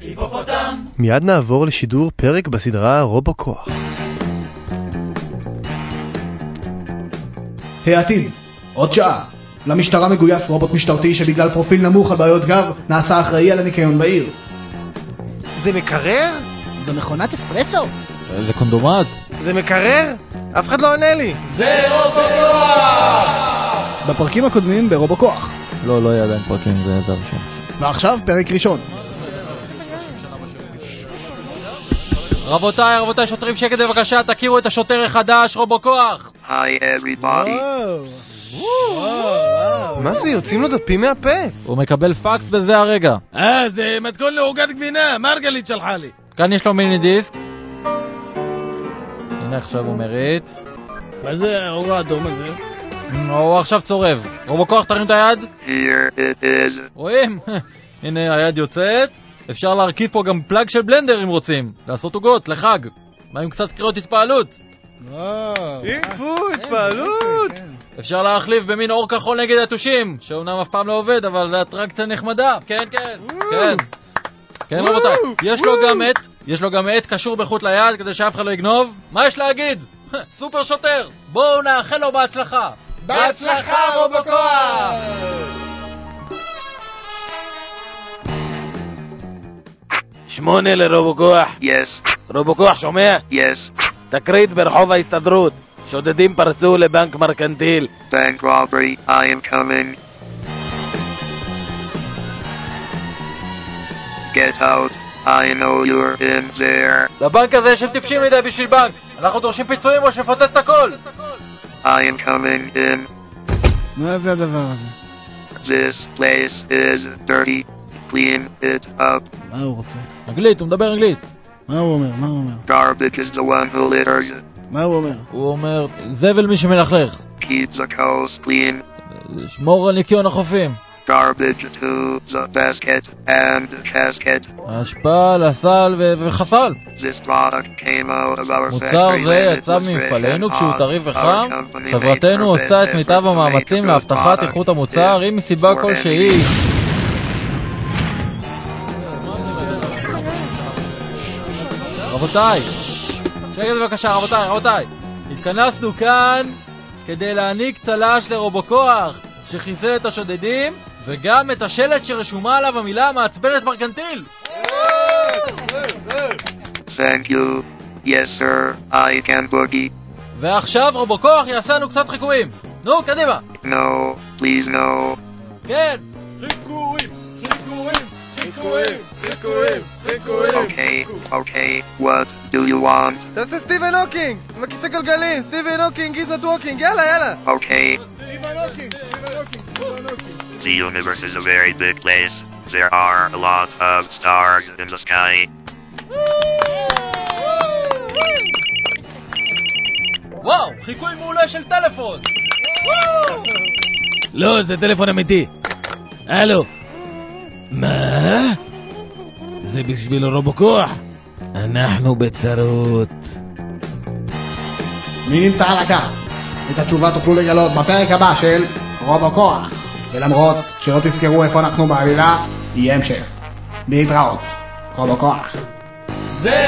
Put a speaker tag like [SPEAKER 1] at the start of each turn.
[SPEAKER 1] היפופוטם!
[SPEAKER 2] מיד נעבור לשידור פרק בסדרה רובו כוח.
[SPEAKER 3] העתיד, עוד שעה. למשטרה מגויס רובוט משטרתי שבגלל פרופיל נמוך על בעיות גב נעשה אחראי על הניקיון בעיר.
[SPEAKER 4] זה מקרר?
[SPEAKER 5] זו מכונת אספרסו?
[SPEAKER 6] זה קונדומט?
[SPEAKER 4] זה מקרר? אף אחד לא עונה לי.
[SPEAKER 1] זה רובו כוח!
[SPEAKER 3] בפרקים הקודמים ברובו כוח.
[SPEAKER 6] לא, לא יהיה עדיין פרקים, זה זה הראשון.
[SPEAKER 3] ועכשיו פרק ראשון.
[SPEAKER 6] רבותיי, רבותיי, שוטרים שקט בבקשה, תכירו את השוטר החדש, רובו כוח!
[SPEAKER 7] Hi everybody.
[SPEAKER 4] מה זה, יוצאים לו דפים מהפה?
[SPEAKER 6] הוא מקבל פקס בזה הרגע.
[SPEAKER 8] אה, זה מתכון לעוגת גבינה, מרגלית שלחה לי.
[SPEAKER 6] כאן יש לו מיני דיסק. הנה עכשיו הוא מריץ.
[SPEAKER 8] מה זה האור האדום הזה?
[SPEAKER 6] הוא עכשיו צורב. רובו כוח, תרים את היד. רואים? הנה היד יוצאת. אפשר להרכיב פה גם פלאג של בלנדר אם רוצים. לעשות עוגות, לחג. מה עם קצת קריאות התפעלות?
[SPEAKER 4] איפה, התפעלות!
[SPEAKER 6] אפשר להחליף במין אור כחול נגד יתושים, שאומנם אף פעם לא עובד, אבל זה אטרקציה נחמדה. כן, כן, כן. כן, רבותיי. יש לו גם עט, יש לו גם עט קשור בחוט ליד, כדי שאף אחד לא יגנוב. מה יש להגיד? סופר שוטר, בואו נאחל לו בהצלחה.
[SPEAKER 1] בהצלחה רובו
[SPEAKER 8] שמונה לרובו כוח.
[SPEAKER 7] Yes,
[SPEAKER 8] רובו כוח שומע?
[SPEAKER 7] yes.
[SPEAKER 8] תקרית ברחוב ההסתדרות. שודדים פרצו לבנק מרקנטיל.
[SPEAKER 7] Bank robbery. I am coming. Get out. I know you're in there.
[SPEAKER 6] לבנק הזה שהם טיפשים מדי בשביל בנק. אנחנו דורשים פיצויים או שנפוצץ את הכל.
[SPEAKER 7] I am coming in.
[SPEAKER 3] מה זה הדבר הזה?
[SPEAKER 7] This place is dirty. Clean it up.
[SPEAKER 3] מה הוא רוצה?
[SPEAKER 6] אנגלית, הוא מדבר אנגלית.
[SPEAKER 3] מה הוא אומר? מה הוא אומר?
[SPEAKER 7] Garbage is the one who litters.
[SPEAKER 3] מה הוא אומר?
[SPEAKER 6] הוא אומר, זבל מי שמלכלך.
[SPEAKER 7] Keep the coast clean.
[SPEAKER 6] שמור על ניקיון החופים.
[SPEAKER 7] Garbage to the basket and casket.
[SPEAKER 6] האשפה, לסל ו- וחסל.
[SPEAKER 7] This product came out of our
[SPEAKER 6] מוצר זה יצא ממפעלנו כשהוא. טרי וחם. חברתנו עושה את מיטב המאמצים להבטחת. איכות המוצר, אם מסיבה כלשהי. רבותיי, שקט בבקשה, רבותיי, רבותיי. התכנסנו כאן כדי להעניק צל"ש לרובוקוח שחיסל את השודדים וגם את השלט שרשומה עליו המילה המעצבנת מרגנטיל.
[SPEAKER 7] Thank you. Yes, sir. I can boogie.
[SPEAKER 6] ועכשיו רובוקוח יעשה לנו קצת חיקויים. נו, קדימה.
[SPEAKER 7] No, please no.
[SPEAKER 6] כן.
[SPEAKER 7] Okay, okay. What do you want?
[SPEAKER 4] תעשה סטיבן הוקינג! עם הכיסא גלגלים! סטיבן הוקינג is not walking! יאללה, יאללה!
[SPEAKER 7] Okay. The universe is a very big place. There are a lot of stars in the sky.
[SPEAKER 6] וואו, חיקוי מעולה של טלפון.
[SPEAKER 8] לא, זה טלפון אמיתי. הלו. מה? זה בשביל רובו כוח? אנחנו בצרות.
[SPEAKER 3] מי נמצא על הקו? את התשובה תוכלו לגלות בפרק הבא של רובו כוח. ולמרות שלא תזכרו איפה אנחנו בעלילה, יהיה המשך. להתראות. רובו כוח.
[SPEAKER 1] זה